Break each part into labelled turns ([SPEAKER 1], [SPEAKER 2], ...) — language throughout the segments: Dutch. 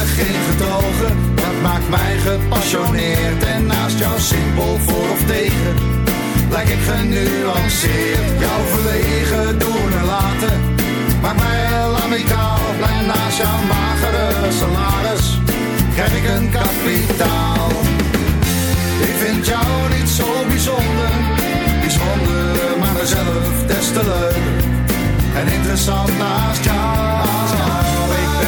[SPEAKER 1] geen getogen. Dat maakt mij gepassioneerd en naast jou simpel voor of tegen. Lijk ik genuanceerd, Jouw verlegen doen en laten. Maak mij heel amicaal, blij naast jouw magere salaris. Krijg ik een kapitaal. Ik vind jou niet zo bijzonder, bijzonder, maar mezelf des te. En interessant naast jou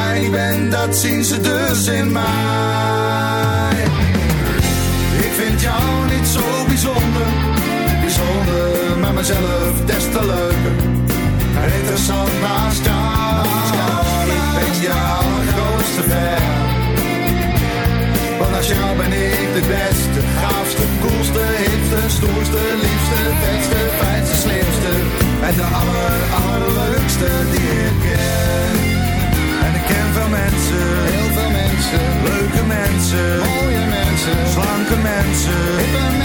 [SPEAKER 1] Jij niet dat zien ze dus in mij. Ik vind jou niet zo bijzonder, bijzonder, maar mezelf des te leuker. Interessant naast jou, ik ben je allergrootste fan. Want als jou ben ik de beste, gaafste, koelste, mooie mensen, slanke mensen,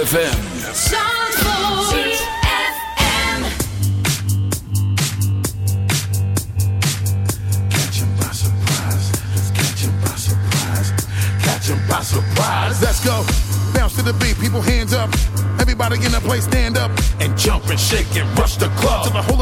[SPEAKER 2] ZFM.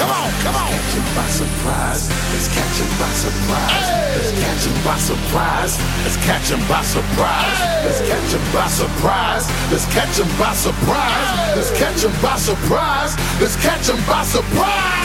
[SPEAKER 3] Come on, come on. Catching by surprise. It's catching by surprise. It's catching by surprise. It's catching by surprise. It's catching by surprise.
[SPEAKER 4] It's catching by surprise. It's catching by surprise. It's catching by surprise.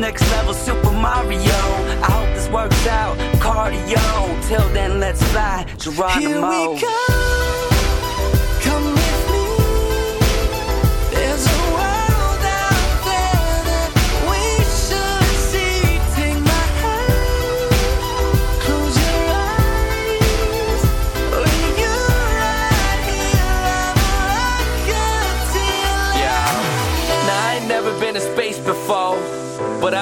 [SPEAKER 4] Next level Super Mario. I hope this works out. Cardio. Till then, let's fly. Geronimo.
[SPEAKER 5] Here we go.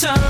[SPEAKER 6] time.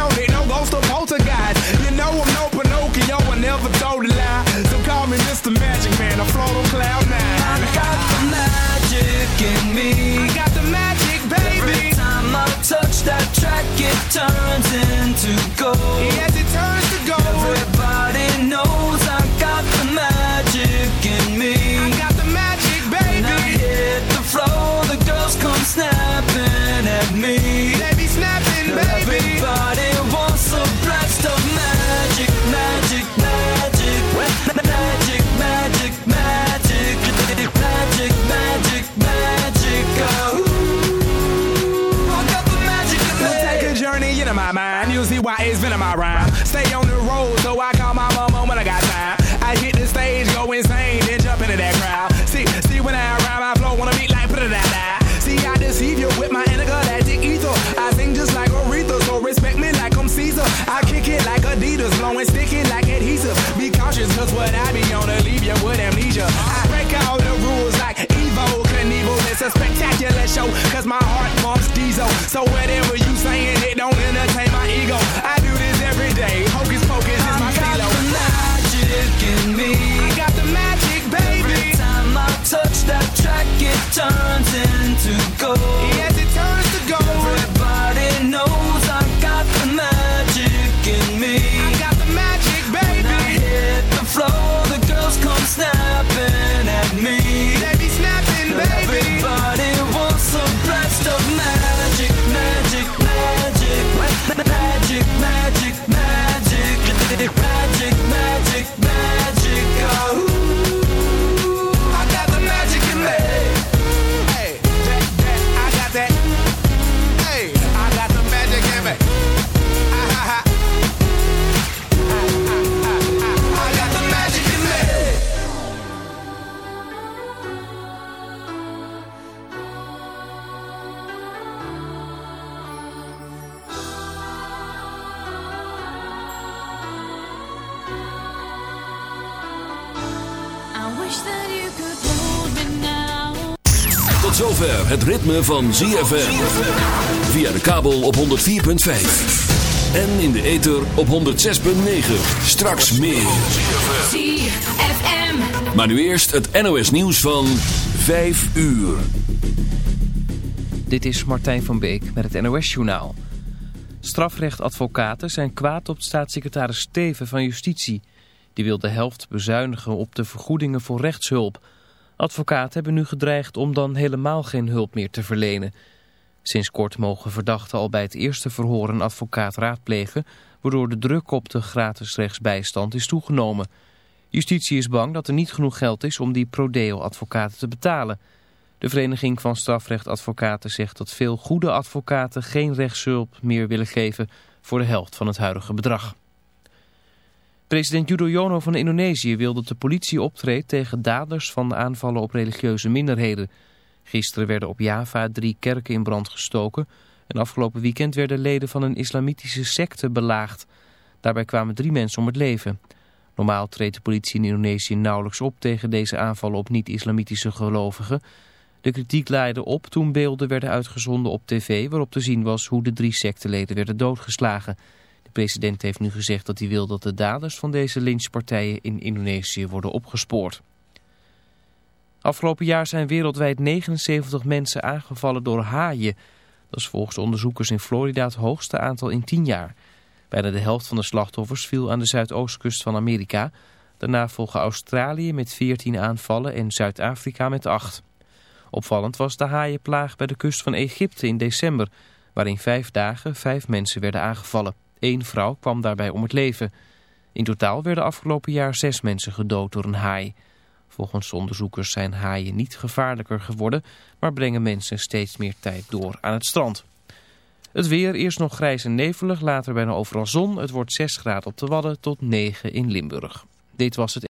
[SPEAKER 7] magic
[SPEAKER 6] in me.
[SPEAKER 7] I got the magic, baby.
[SPEAKER 8] Every
[SPEAKER 9] time I touch that track, it turns into gold.
[SPEAKER 6] Yeah. Ritme van ZFM. Via de kabel op 104.5. En in de ether op 106.9. Straks meer.
[SPEAKER 10] ZFM.
[SPEAKER 6] Maar nu eerst het NOS nieuws van 5 uur.
[SPEAKER 11] Dit is Martijn van Beek met het NOS-journaal. Strafrechtadvocaten zijn kwaad op staatssecretaris Steven van Justitie. Die wil de helft bezuinigen op de vergoedingen voor rechtshulp. Advocaten hebben nu gedreigd om dan helemaal geen hulp meer te verlenen. Sinds kort mogen verdachten al bij het eerste verhoor een advocaat raadplegen... waardoor de druk op de gratis rechtsbijstand is toegenomen. Justitie is bang dat er niet genoeg geld is om die prodeo-advocaten te betalen... De Vereniging van Strafrechtadvocaten zegt dat veel goede advocaten geen rechtshulp meer willen geven voor de helft van het huidige bedrag. President Widodo van Indonesië wil dat de politie optreedt tegen daders van aanvallen op religieuze minderheden. Gisteren werden op Java drie kerken in brand gestoken en afgelopen weekend werden leden van een islamitische secte belaagd. Daarbij kwamen drie mensen om het leven. Normaal treedt de politie in Indonesië nauwelijks op tegen deze aanvallen op niet-islamitische gelovigen. De kritiek leidde op toen beelden werden uitgezonden op tv waarop te zien was hoe de drie secteleden werden doodgeslagen. De president heeft nu gezegd dat hij wil dat de daders van deze lynchpartijen in Indonesië worden opgespoord. Afgelopen jaar zijn wereldwijd 79 mensen aangevallen door haaien. Dat is volgens onderzoekers in Florida het hoogste aantal in 10 jaar. Bijna de helft van de slachtoffers viel aan de zuidoostkust van Amerika. Daarna volgen Australië met 14 aanvallen en Zuid-Afrika met 8. Opvallend was de haaienplaag bij de kust van Egypte in december, waarin vijf dagen vijf mensen werden aangevallen. Eén vrouw kwam daarbij om het leven. In totaal werden afgelopen jaar zes mensen gedood door een haai. Volgens onderzoekers zijn haaien niet gevaarlijker geworden, maar brengen mensen steeds meer tijd door aan het strand. Het weer, eerst nog grijs en nevelig, later bijna overal zon. Het wordt 6 graden op de Wadden tot 9 in Limburg. Dit was het.